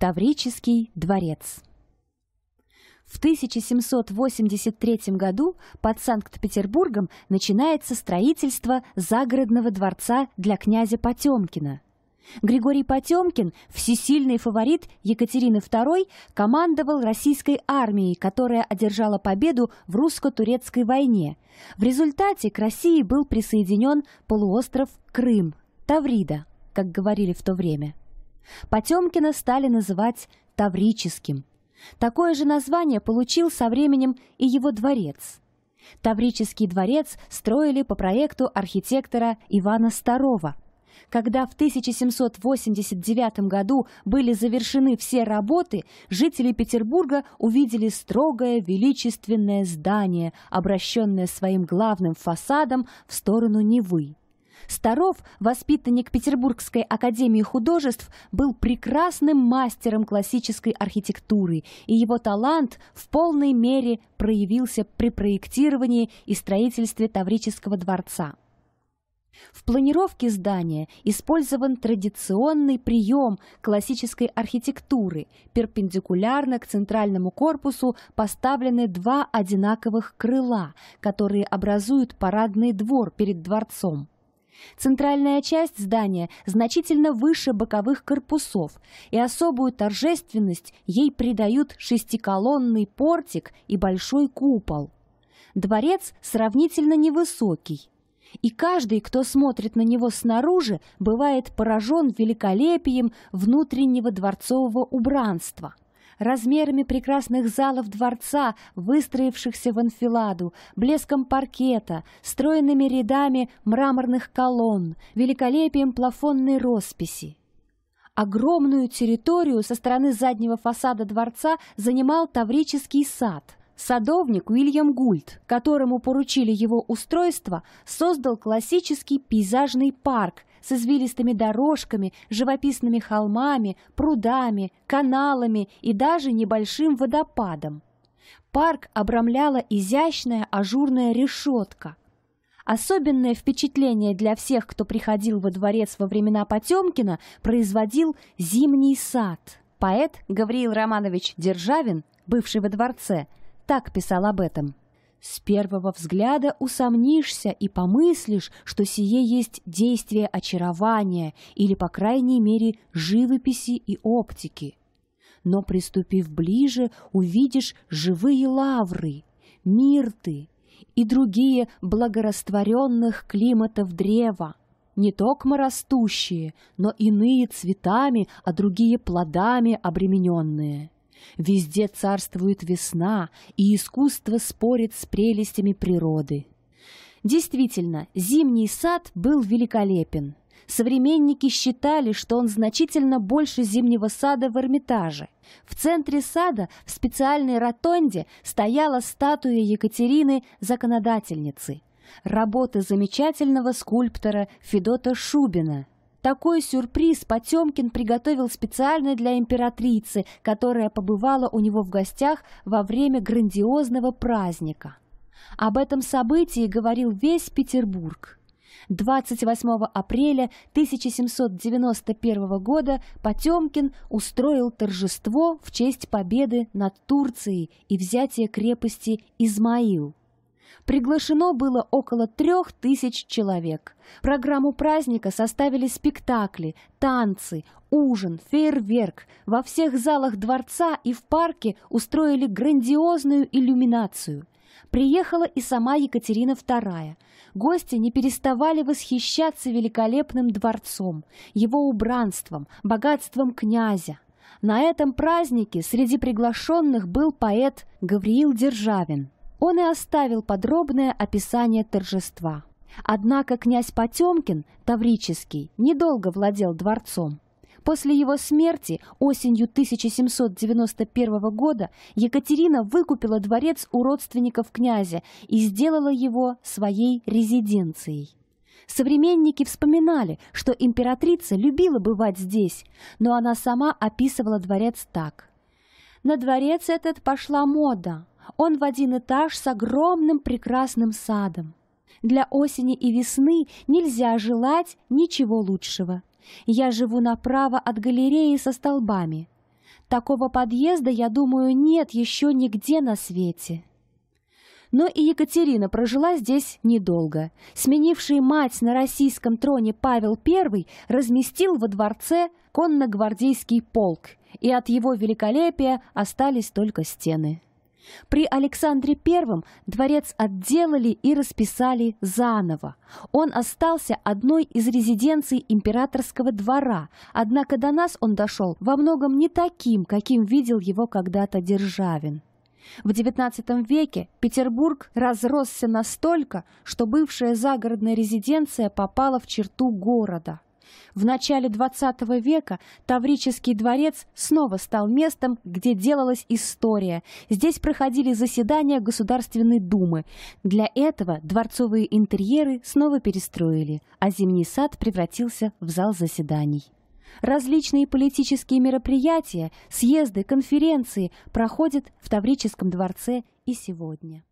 Таврический дворец. В 1783 году под Санкт-Петербургом начинается строительство загородного дворца для князя Потемкина. Григорий Потемкин, всесильный фаворит Екатерины II, командовал российской армией, которая одержала победу в русско-турецкой войне. В результате к России был присоединен полуостров Крым, Таврида, как говорили в то время. Потемкина стали называть Таврическим. Такое же название получил со временем и его дворец. Таврический дворец строили по проекту архитектора Ивана Старова. Когда в 1789 году были завершены все работы, жители Петербурга увидели строгое величественное здание, обращенное своим главным фасадом в сторону Невы. Старов, воспитанник Петербургской академии художеств, был прекрасным мастером классической архитектуры, и его талант в полной мере проявился при проектировании и строительстве Таврического дворца. В планировке здания использован традиционный прием классической архитектуры. Перпендикулярно к центральному корпусу поставлены два одинаковых крыла, которые образуют парадный двор перед дворцом. Центральная часть здания значительно выше боковых корпусов, и особую торжественность ей придают шестиколонный портик и большой купол. Дворец сравнительно невысокий, и каждый, кто смотрит на него снаружи, бывает поражен великолепием внутреннего дворцового убранства размерами прекрасных залов дворца, выстроившихся в анфиладу, блеском паркета, стройными рядами мраморных колонн, великолепием плафонной росписи. Огромную территорию со стороны заднего фасада дворца занимал Таврический сад – Садовник Уильям Гульд, которому поручили его устройство, создал классический пейзажный парк с извилистыми дорожками, живописными холмами, прудами, каналами и даже небольшим водопадом. Парк обрамляла изящная ажурная решетка. Особенное впечатление для всех, кто приходил во дворец во времена Потемкина, производил зимний сад. Поэт Гавриил Романович Державин, бывший во дворце, так писал об этом. С первого взгляда усомнишься и помыслишь, что сие есть действие очарования или, по крайней мере, живописи и оптики. Но, приступив ближе, увидишь живые лавры, мирты и другие благорастворенных климатов древа, не токмо растущие, но иные цветами, а другие плодами обремененные. Везде царствует весна, и искусство спорит с прелестями природы. Действительно, зимний сад был великолепен. Современники считали, что он значительно больше зимнего сада в Эрмитаже. В центре сада, в специальной ротонде, стояла статуя Екатерины Законодательницы. Работа замечательного скульптора Федота Шубина – такой сюрприз Потемкин приготовил специально для императрицы, которая побывала у него в гостях во время грандиозного праздника. Об этом событии говорил весь Петербург. 28 апреля 1791 года Потемкин устроил торжество в честь победы над Турцией и взятия крепости Измаил. Приглашено было около трех тысяч человек. Программу праздника составили спектакли, танцы, ужин, фейерверк. Во всех залах дворца и в парке устроили грандиозную иллюминацию. Приехала и сама Екатерина II. Гости не переставали восхищаться великолепным дворцом, его убранством, богатством князя. На этом празднике среди приглашенных был поэт Гавриил Державин он и оставил подробное описание торжества. Однако князь Потемкин, Таврический, недолго владел дворцом. После его смерти осенью 1791 года Екатерина выкупила дворец у родственников князя и сделала его своей резиденцией. Современники вспоминали, что императрица любила бывать здесь, но она сама описывала дворец так. «На дворец этот пошла мода, он в один этаж с огромным прекрасным садом. Для осени и весны нельзя желать ничего лучшего. Я живу направо от галереи со столбами. Такого подъезда, я думаю, нет еще нигде на свете. Но и Екатерина прожила здесь недолго. Сменивший мать на российском троне Павел I разместил во дворце конногвардейский полк, и от его великолепия остались только стены. При Александре I дворец отделали и расписали заново. Он остался одной из резиденций императорского двора, однако до нас он дошел во многом не таким, каким видел его когда-то Державин. В XIX веке Петербург разросся настолько, что бывшая загородная резиденция попала в черту города – в начале XX века Таврический дворец снова стал местом, где делалась история. Здесь проходили заседания Государственной Думы. Для этого дворцовые интерьеры снова перестроили, а Зимний сад превратился в зал заседаний. Различные политические мероприятия, съезды, конференции проходят в Таврическом дворце и сегодня.